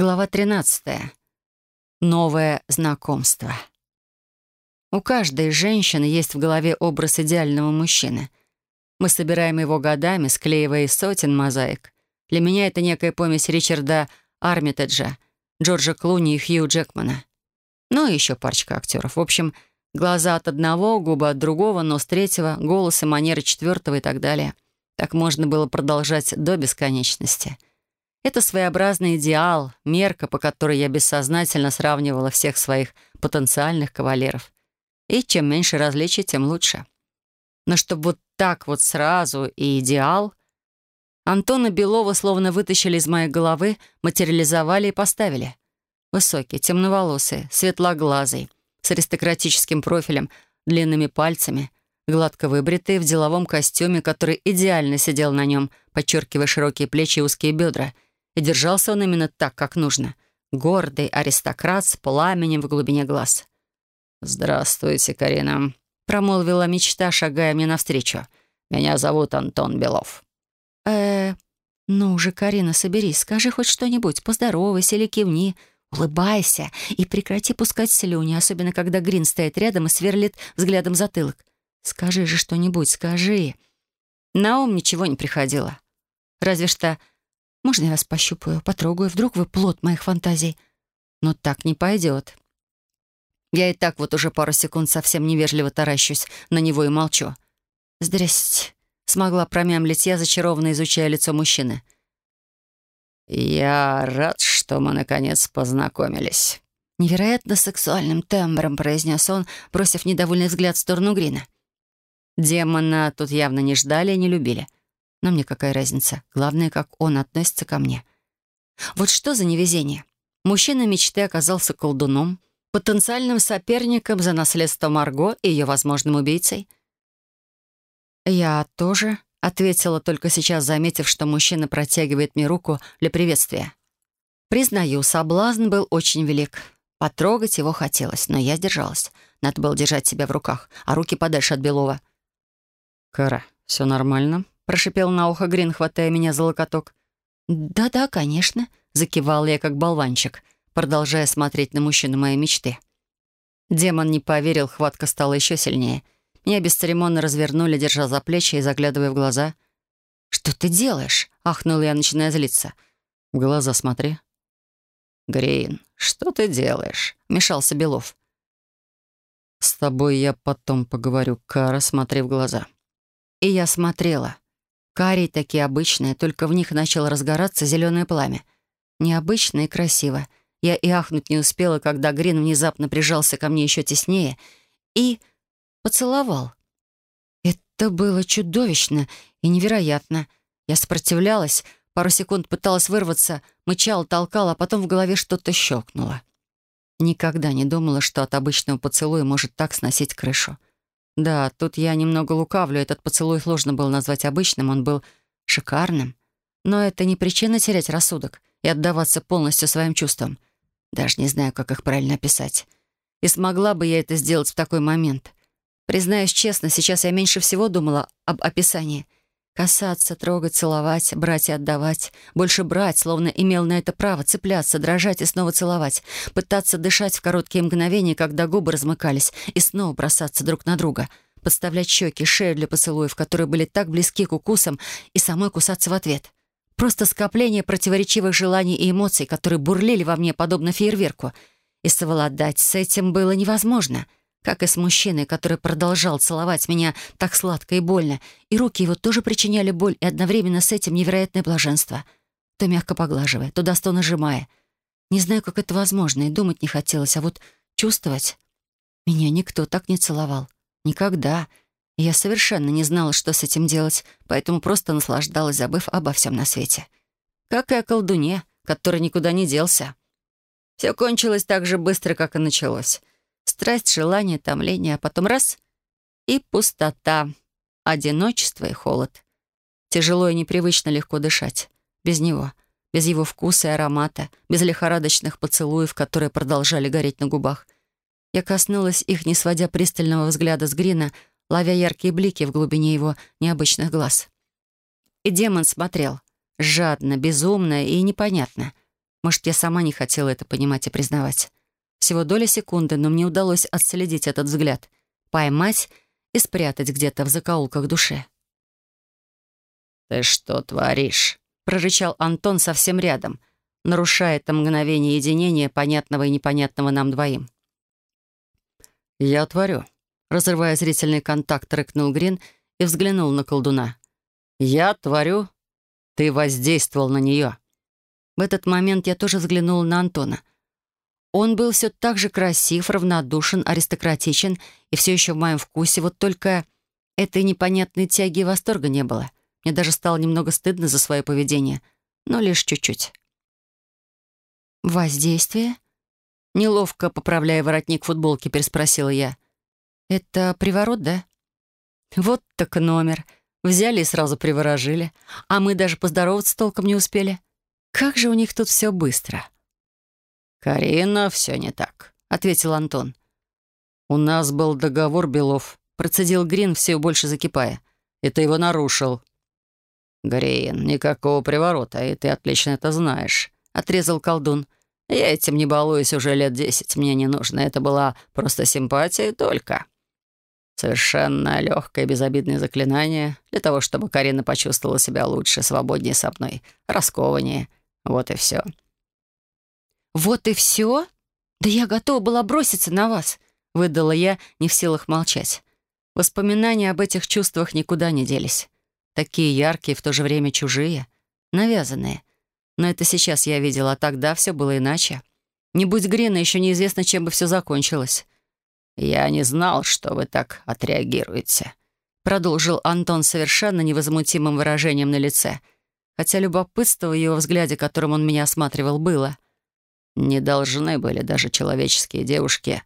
Глава 13. Новое знакомство. У каждой женщины есть в голове образ идеального мужчины. Мы собираем его годами, склеивая из сотен мозаик. Для меня это некая помесь Ричарда Армитеджа, Джорджа Клуни и Хью Джекмана. Ну и еще парочка актеров. В общем, глаза от одного, губы от другого, нос третьего, голос и манеры четвертого и так далее. Так можно было продолжать до бесконечности — это своеобразный идеал, мерка, по которой я бессознательно сравнивала всех своих потенциальных кавалеров. И чем меньше различий, тем лучше. Но чтобы вот так вот сразу и идеал... Антона Белова словно вытащили из моей головы, материализовали и поставили. Высокий, темноволосый, светлоглазый, с аристократическим профилем, длинными пальцами, гладко выбритый, в деловом костюме, который идеально сидел на нем, подчеркивая широкие плечи и узкие бедра — и держался он именно так, как нужно. Гордый аристократ с пламенем в глубине глаз. «Здравствуйте, Карина», — промолвила мечта, шагая мне навстречу. «Меня зовут Антон Белов». э ну уже, Карина, соберись, скажи хоть что-нибудь, поздоровайся или кивни, улыбайся и прекрати пускать слюни, особенно когда Грин стоит рядом и сверлит взглядом затылок. Скажи же что-нибудь, скажи». На ум ничего не приходило. Разве что можно я вас пощупаю, потрогаю? Вдруг вы плод моих фантазий?» «Но так не пойдет». Я и так вот уже пару секунд совсем невежливо таращусь на него и молчу. «Здрасте», — смогла промямлить я, зачарованно изучая лицо мужчины. «Я рад, что мы, наконец, познакомились». Невероятно сексуальным тембром произнес он, бросив недовольный взгляд в сторону Грина. Демона тут явно не ждали и не любили — но мне какая разница? Главное, как он относится ко мне. Вот что за невезение. Мужчина мечты оказался колдуном, потенциальным соперником за наследство Марго и ее возможным убийцей. «Я тоже», — ответила только сейчас, заметив, что мужчина протягивает мне руку для приветствия. Признаю, соблазн был очень велик. Потрогать его хотелось, но я сдержалась. Надо было держать себя в руках, а руки подальше от Белова. «Кара, все нормально?» Прошипел на ухо Грин, хватая меня за локоток. «Да-да, конечно», — закивал я как болванчик, продолжая смотреть на мужчину моей мечты. Демон не поверил, хватка стала еще сильнее. Меня бесцеремонно развернули, держа за плечи и заглядывая в глаза. «Что ты делаешь?» — ахнул я, начиная злиться. «В глаза смотри». «Грин, что ты делаешь?» — мешался Белов. «С тобой я потом поговорю, Кара, смотри в глаза». И я смотрела. Карий такие обычные, только в них начало разгораться зеленое пламя. Необычно и красиво. Я и ахнуть не успела, когда Грин внезапно прижался ко мне еще теснее и поцеловал. Это было чудовищно и невероятно. Я сопротивлялась, пару секунд пыталась вырваться, мычала, толкала, а потом в голове что-то щелкнуло. Никогда не думала, что от обычного поцелуя может так сносить крышу. Да, тут я немного лукавлю, этот поцелуй сложно было назвать обычным, он был шикарным. Но это не причина терять рассудок и отдаваться полностью своим чувствам. Даже не знаю, как их правильно описать. И смогла бы я это сделать в такой момент. Признаюсь честно, сейчас я меньше всего думала об описании — Касаться, трогать, целовать, брать и отдавать. Больше брать, словно имел на это право, цепляться, дрожать и снова целовать. Пытаться дышать в короткие мгновения, когда губы размыкались, и снова бросаться друг на друга. Подставлять щеки, шею для поцелуев, которые были так близки к укусам, и самой кусаться в ответ. Просто скопление противоречивых желаний и эмоций, которые бурлили во мне, подобно фейерверку. И совладать с этим было невозможно — как и с мужчиной, который продолжал целовать меня так сладко и больно, и руки его тоже причиняли боль, и одновременно с этим невероятное блаженство. То мягко поглаживая, то до нажимая. Не знаю, как это возможно, и думать не хотелось, а вот чувствовать... Меня никто так не целовал. Никогда. И я совершенно не знала, что с этим делать, поэтому просто наслаждалась, забыв обо всем на свете. Как и о колдуне, который никуда не делся. Все кончилось так же быстро, как и началось. Страсть, желание, томление, а потом раз — и пустота, одиночество и холод. Тяжело и непривычно легко дышать. Без него, без его вкуса и аромата, без лихорадочных поцелуев, которые продолжали гореть на губах. Я коснулась их, не сводя пристального взгляда с Грина, ловя яркие блики в глубине его необычных глаз. И демон смотрел. Жадно, безумно и непонятно. Может, я сама не хотела это понимать и признавать. Всего доля секунды, но мне удалось отследить этот взгляд, поймать и спрятать где-то в закоулках души. «Ты что творишь?» — прорычал Антон совсем рядом, нарушая это мгновение единения, понятного и непонятного нам двоим. «Я творю», — разрывая зрительный контакт, рыкнул Грин и взглянул на колдуна. «Я творю. Ты воздействовал на нее». В этот момент я тоже взглянул на Антона. Он был все так же красив, равнодушен, аристократичен и все еще в моем вкусе, вот только этой непонятной тяги и восторга не было. Мне даже стало немного стыдно за свое поведение, но лишь чуть-чуть. «Воздействие?» Неловко, поправляя воротник футболки, переспросила я. «Это приворот, да?» «Вот так номер. Взяли и сразу приворожили. А мы даже поздороваться толком не успели. Как же у них тут все быстро!» «Карина, все не так», — ответил Антон. «У нас был договор, Белов», — процедил Грин, все больше закипая. «И ты его нарушил». «Грин, никакого приворота, и ты отлично это знаешь», — отрезал колдун. «Я этим не балуюсь уже лет десять, мне не нужно. Это была просто симпатия только». Совершенно легкое безобидное заклинание для того, чтобы Карина почувствовала себя лучше, свободнее со мной, раскованнее. Вот и все. «Вот и все? Да я готова была броситься на вас», — выдала я, не в силах молчать. Воспоминания об этих чувствах никуда не делись. Такие яркие, в то же время чужие, навязанные. Но это сейчас я видела, а тогда все было иначе. Не будь Грина, еще неизвестно, чем бы все закончилось. «Я не знал, что вы так отреагируете», — продолжил Антон совершенно невозмутимым выражением на лице, хотя любопытство в его взгляде, которым он меня осматривал, было. «Не должны были даже человеческие девушки.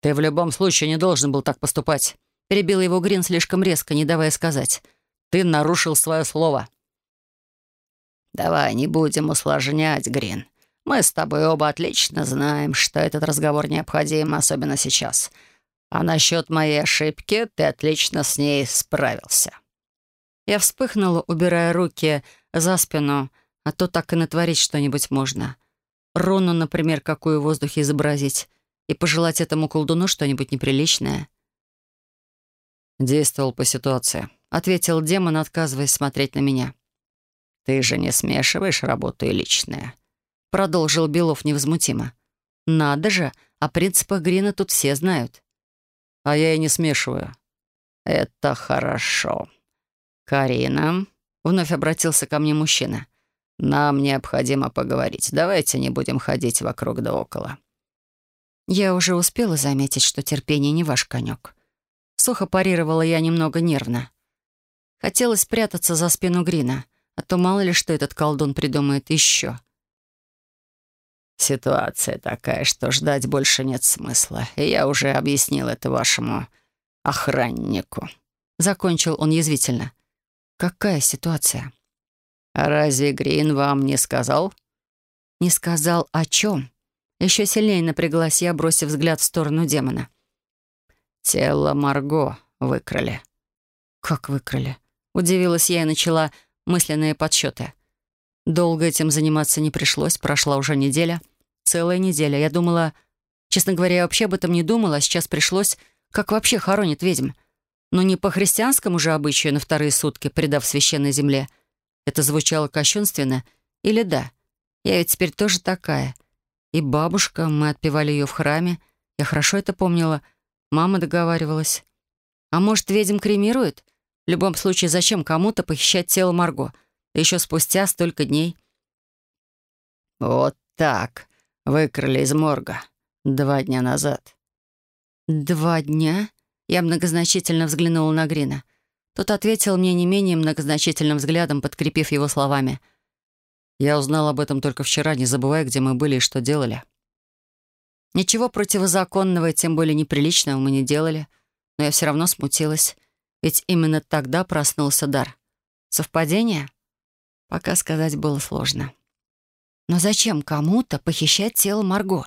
Ты в любом случае не должен был так поступать», — перебил его Грин слишком резко, не давая сказать. Ты нарушил свое слово». «Давай не будем усложнять, Грин. Мы с тобой оба отлично знаем, что этот разговор необходим, особенно сейчас. А насчет моей ошибки ты отлично с ней справился». Я вспыхнула, убирая руки за спину, а то так и натворить что-нибудь можно. Руну, например, какую в воздухе изобразить, и пожелать этому колдуну что-нибудь неприличное. Действовал по ситуации. — ответил демон, отказываясь смотреть на меня. «Ты же не смешиваешь работу и личное», — продолжил Белов невозмутимо. «Надо же, о принципах Грина тут все знают». «А я и не смешиваю». «Это хорошо. Карина», — вновь обратился ко мне мужчина, «нам необходимо поговорить. Давайте не будем ходить вокруг да около». Я уже успела заметить, что терпение не ваш конек. Сухо парировала я немного нервно. Хотелось спрятаться за спину Грина, а то мало ли что этот колдун придумает еще. «Ситуация такая, что ждать больше нет смысла, и я уже объяснил это вашему охраннику». Закончил он язвительно. «Какая ситуация?» «А разве Грин вам не сказал?» «Не сказал о чем?» Еще сильнее напряглась я, бросив взгляд в сторону демона. «Тело Марго выкрали». «Как выкрали?» Удивилась я и начала мысленные подсчеты. Долго этим заниматься не пришлось, прошла уже неделя. Целая неделя. Я думала... Честно говоря, я вообще об этом не думала, а сейчас пришлось... Как вообще хоронят ведьм? Но не по христианскому же обычаю на вторые сутки, предав священной земле. Это звучало кощунственно? Или да? Я ведь теперь тоже такая. И бабушка, мы отпевали ее в храме. Я хорошо это помнила. Мама договаривалась. А может, ведьм кремируют? В любом случае, зачем кому-то похищать тело Марго? еще спустя столько дней. «Вот так. Выкрали из морга. Два дня назад». «Два дня?» Я многозначительно взглянула на Грина. Тот ответил мне не менее многозначительным взглядом, подкрепив его словами. «Я узнал об этом только вчера, не забывая, где мы были и что делали». Ничего противозаконного и тем более неприличного мы не делали, но я все равно смутилась. Ведь именно тогда проснулся дар. Совпадение? Пока сказать было сложно. Но зачем кому-то похищать тело Марго?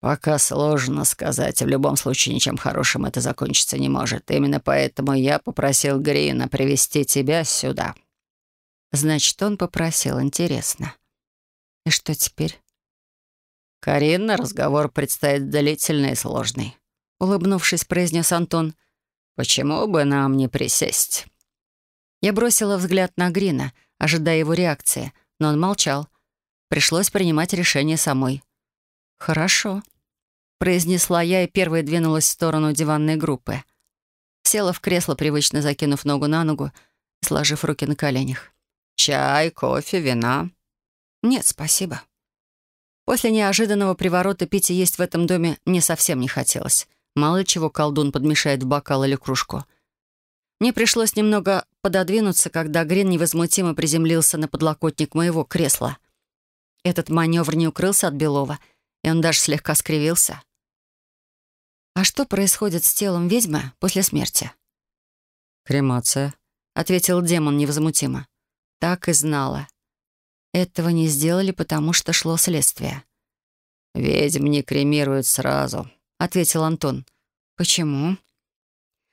«Пока сложно сказать. В любом случае, ничем хорошим это закончиться не может. Именно поэтому я попросил Грина привести тебя сюда». Значит, он попросил, интересно. И что теперь? «Карина, разговор предстоит длительный и сложный», — улыбнувшись, произнес Антон. «Почему бы нам не присесть?» Я бросила взгляд на Грина, ожидая его реакции, но он молчал. Пришлось принимать решение самой. «Хорошо», — произнесла я и первой двинулась в сторону диванной группы. Села в кресло, привычно закинув ногу на ногу сложив руки на коленях. «Чай, кофе, вина?» «Нет, спасибо». После неожиданного приворота пить и есть в этом доме мне совсем не хотелось. Мало чего колдун подмешает в бокал или кружку. Мне пришлось немного пододвинуться, когда Грин невозмутимо приземлился на подлокотник моего кресла. Этот маневр не укрылся от Белова, и он даже слегка скривился. «А что происходит с телом ведьмы после смерти?» «Кремация», — ответил демон невозмутимо. «Так и знала. Этого не сделали, потому что шло следствие. «Ведьм не кремируют сразу», — ответил Антон. «Почему?»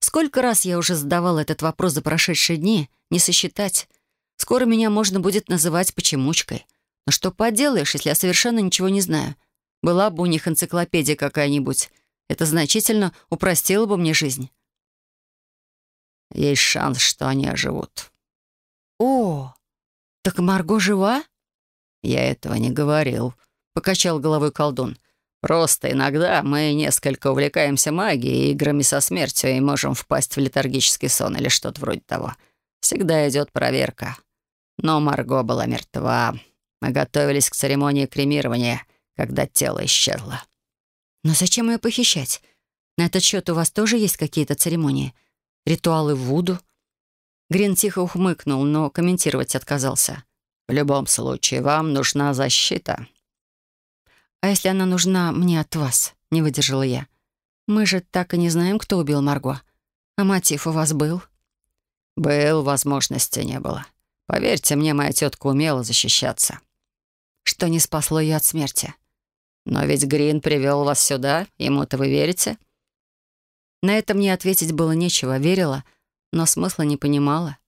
Сколько раз я уже задавал этот вопрос за прошедшие дни, не сосчитать. Скоро меня можно будет называть почемучкой. Но что поделаешь, если я совершенно ничего не знаю? Была бы у них энциклопедия какая-нибудь. Это значительно упростило бы мне жизнь. Есть шанс, что они оживут. О, «Так Марго жива?» «Я этого не говорил», — покачал головой колдун. «Просто иногда мы несколько увлекаемся магией и играми со смертью и можем впасть в летаргический сон или что-то вроде того. Всегда идет проверка. Но Марго была мертва. Мы готовились к церемонии кремирования, когда тело исчезло». «Но зачем ее похищать? На этот счет у вас тоже есть какие-то церемонии? Ритуалы Вуду?» Грин тихо ухмыкнул, но комментировать отказался. «В любом случае, вам нужна защита». «А если она нужна мне от вас?» — не выдержала я. «Мы же так и не знаем, кто убил Марго. А мотив у вас был?» «Был, возможности не было. Поверьте мне, моя тетка умела защищаться». «Что не спасло ее от смерти?» «Но ведь Грин привел вас сюда. Ему-то вы верите?» На это мне ответить было нечего. Верила — но смысла не понимала.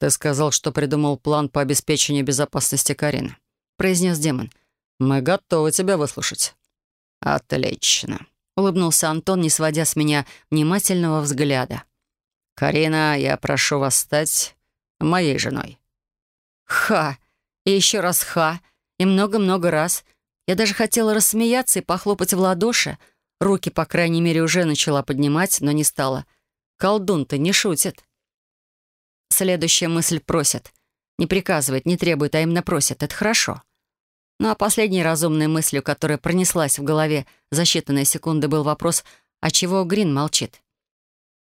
«Ты сказал, что придумал план по обеспечению безопасности Карины», — произнес демон. «Мы готовы тебя выслушать». «Отлично», — улыбнулся Антон, не сводя с меня внимательного взгляда. «Карина, я прошу вас стать моей женой». «Ха! И еще раз ха! И много-много раз. Я даже хотела рассмеяться и похлопать в ладоши. Руки, по крайней мере, уже начала поднимать, но не стала — Колдун-то не шутит. Следующая мысль просит. Не приказывает, не требует, а именно просит. Это хорошо. Ну а последней разумной мыслью, которая пронеслась в голове за считанные секунды, был вопрос, а чего Грин молчит?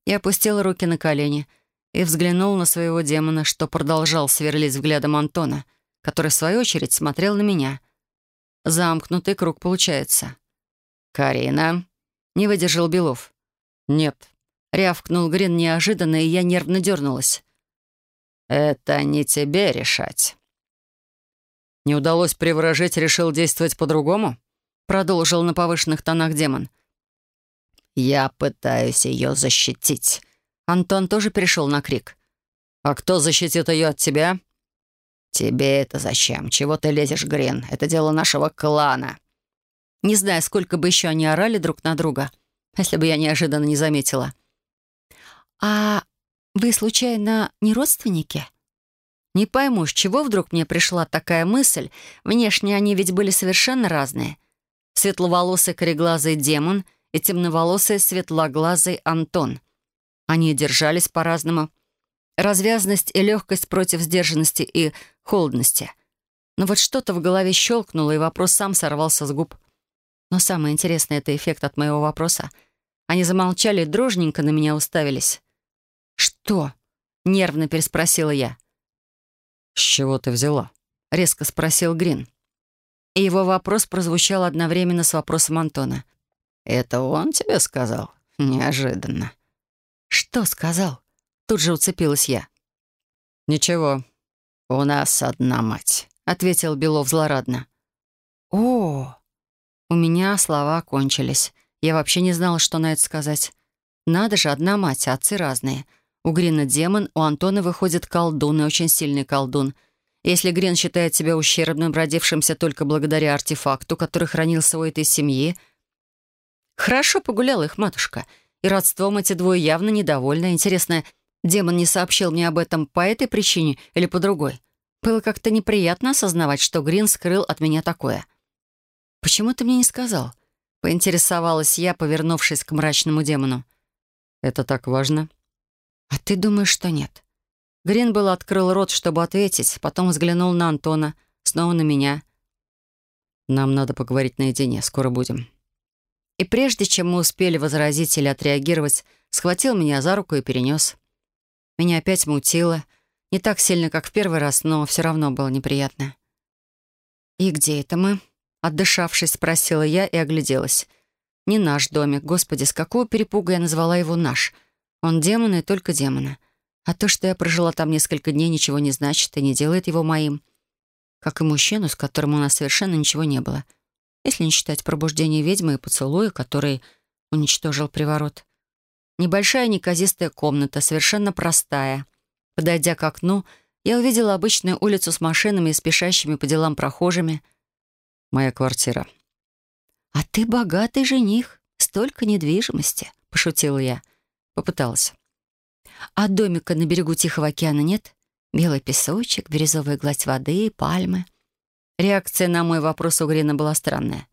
Я опустила руки на колени и взглянул на своего демона, что продолжал сверлить взглядом Антона, который, в свою очередь, смотрел на меня. Замкнутый круг получается. «Карина?» — не выдержал Белов. «Нет», Рявкнул Грин неожиданно, и я нервно дернулась. «Это не тебе решать». «Не удалось приворожить, решил действовать по-другому?» Продолжил на повышенных тонах демон. «Я пытаюсь ее защитить». Антон тоже перешел на крик. «А кто защитит ее от тебя?» «Тебе это зачем? Чего ты лезешь, Грин? Это дело нашего клана». Не знаю, сколько бы еще они орали друг на друга, если бы я неожиданно не заметила. «А вы, случайно, не родственники?» Не пойму, с чего вдруг мне пришла такая мысль. Внешне они ведь были совершенно разные. Светловолосый кореглазый демон и темноволосый светлоглазый Антон. Они держались по-разному. Развязность и легкость против сдержанности и холодности. Но вот что-то в голове щелкнуло, и вопрос сам сорвался с губ. Но самое интересное — это эффект от моего вопроса. Они замолчали, дружненько на меня уставились. «Что?» — нервно переспросила я. «С чего ты взяла?» — резко спросил Грин. И его вопрос прозвучал одновременно с вопросом Антона. «Это он тебе сказал? Неожиданно». «Что сказал?» Тут же уцепилась я. «Ничего. У нас одна мать», — ответил Белов злорадно. «О!» У меня слова кончились. Я вообще не знала, что на это сказать. Надо же, одна мать, а отцы разные — у Грина демон, у Антона выходит колдун, и очень сильный колдун. Если Грин считает себя ущербным, родившимся только благодаря артефакту, который хранился у этой семьи... Хорошо погуляла их матушка, и родством эти двое явно недовольны. Интересно, демон не сообщил мне об этом по этой причине или по другой? Было как-то неприятно осознавать, что Грин скрыл от меня такое. «Почему ты мне не сказал?» — поинтересовалась я, повернувшись к мрачному демону. «Это так важно?» «А ты думаешь, что нет?» Грин был открыл рот, чтобы ответить, потом взглянул на Антона, снова на меня. «Нам надо поговорить наедине, скоро будем». И прежде чем мы успели возразить или отреагировать, схватил меня за руку и перенес. Меня опять мутило. Не так сильно, как в первый раз, но все равно было неприятно. «И где это мы?» Отдышавшись, спросила я и огляделась. «Не наш домик. Господи, с какого перепуга я назвала его «наш»? Он демон и только демона. А то, что я прожила там несколько дней, ничего не значит и не делает его моим. Как и мужчину, с которым у нас совершенно ничего не было. Если не считать пробуждение ведьмы и поцелуя, который уничтожил приворот. Небольшая неказистая комната, совершенно простая. Подойдя к окну, я увидела обычную улицу с машинами и спешащими по делам прохожими. Моя квартира. «А ты богатый жених, столько недвижимости», — пошутила я. Попыталась. А домика на берегу Тихого океана нет? Белый песочек, бирюзовая гладь воды, пальмы. Реакция на мой вопрос у Грина была странная.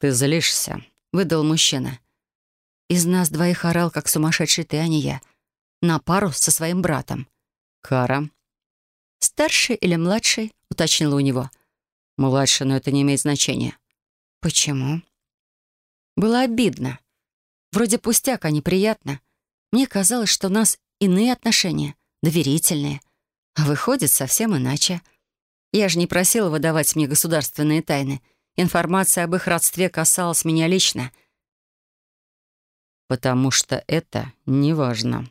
«Ты злишься», — выдал мужчина. Из нас двоих орал, как сумасшедший ты, а не я. На пару со своим братом. «Кара». «Старший или младший?» — уточнила у него. «Младший, но это не имеет значения». «Почему?» Было обидно. Вроде пустяк, а неприятно. Мне казалось, что у нас иные отношения, доверительные. А выходит, совсем иначе. Я же не просила выдавать мне государственные тайны. Информация об их родстве касалась меня лично. «Потому что это неважно».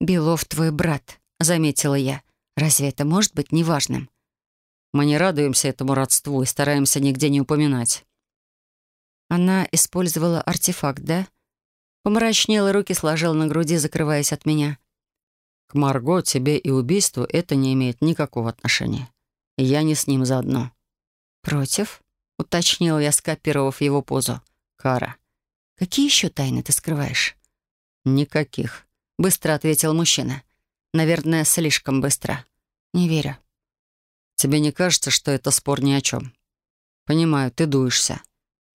«Белов твой брат», — заметила я. «Разве это может быть неважным?» «Мы не радуемся этому родству и стараемся нигде не упоминать». Она использовала артефакт, да? Помрачнел и руки сложил на груди, закрываясь от меня. «К Марго, тебе и убийству это не имеет никакого отношения. Я не с ним заодно». «Против?» — уточнил я, скопировав его позу. «Кара». «Какие еще тайны ты скрываешь?» «Никаких», — быстро ответил мужчина. «Наверное, слишком быстро. Не верю». «Тебе не кажется, что это спор ни о чем?» «Понимаю, ты дуешься».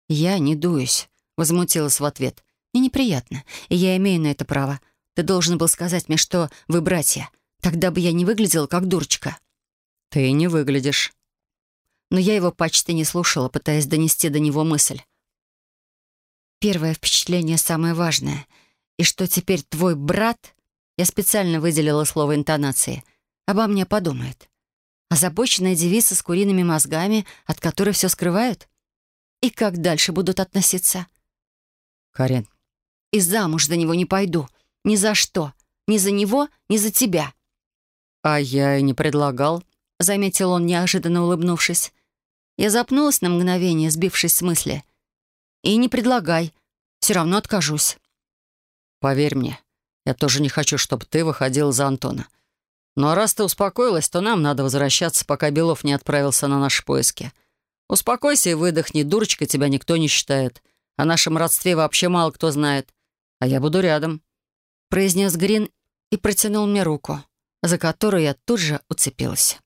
«Я не дуюсь», — возмутилась в ответ. Мне неприятно, и я имею на это право. Ты должен был сказать мне, что вы братья. Тогда бы я не выглядела как дурочка». «Ты не выглядишь». Но я его почти не слушала, пытаясь донести до него мысль. Первое впечатление самое важное. И что теперь твой брат, я специально выделила слово интонации, обо мне подумает. Озабоченная девица с куриными мозгами, от которой все скрывают? И как дальше будут относиться? Карен, и замуж за него не пойду. Ни за что. Ни за него, ни за тебя». «А я и не предлагал», — заметил он, неожиданно улыбнувшись. Я запнулась на мгновение, сбившись с мысли. «И не предлагай. Все равно откажусь». «Поверь мне, я тоже не хочу, чтобы ты выходил за Антона. А раз ты успокоилась, то нам надо возвращаться, пока Белов не отправился на наши поиски. Успокойся и выдохни, дурочка тебя никто не считает. О нашем родстве вообще мало кто знает а я буду рядом», — произнес Грин и протянул мне руку, за которую я тут же уцепилась.